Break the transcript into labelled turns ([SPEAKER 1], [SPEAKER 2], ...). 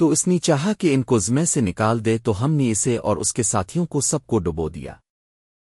[SPEAKER 1] تو اس نے چاہا کہ ان کو زمے سے نکال دے تو ہم نے اسے اور اس کے ساتھیوں کو سب کو ڈبو دیا۔